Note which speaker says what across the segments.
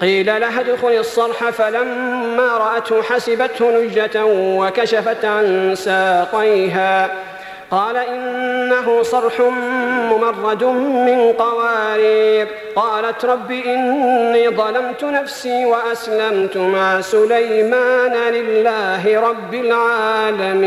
Speaker 1: قيل لها ادخل الصرح فلما رأته حسبته نجة وكشفت عن ساقيها. قال إنه صرح ممرد من قوارير. قالت رب إني ظلمت نفسي وأسلمت مع سليمان لله رب العالمين.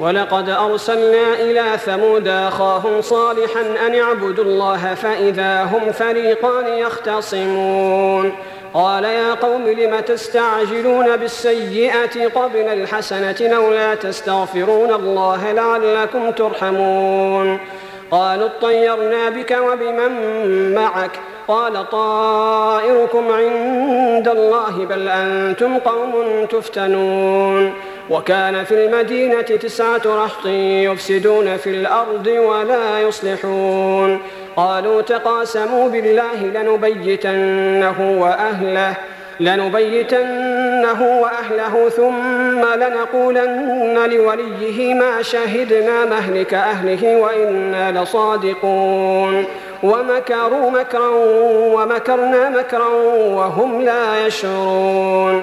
Speaker 1: ولقد أرسلنا إلى ثمود أخاهم صالحا أن اعبدوا الله فإذا هم فريقان يختصمون. قال يا قوم لم تستعجلون بالسيئة قبل الحسنة لولا تستغفرون الله لعلكم ترحمون؟ قالوا اطيرنا بك وبمن معك. قال طائركم عند الله بل أنتم قوم تفتنون. وكان في المدينة تسعة رهط يفسدون في الأرض ولا يصلحون. قالوا تقاسموا بالله لنبيتنه وأهله لنبيتنه وأهله ثم لنقولن لوليه ما شهدنا مهلك أهله وإنا لصادقون. ومكروا مكرا ومكرنا مكرا وهم لا يشعرون.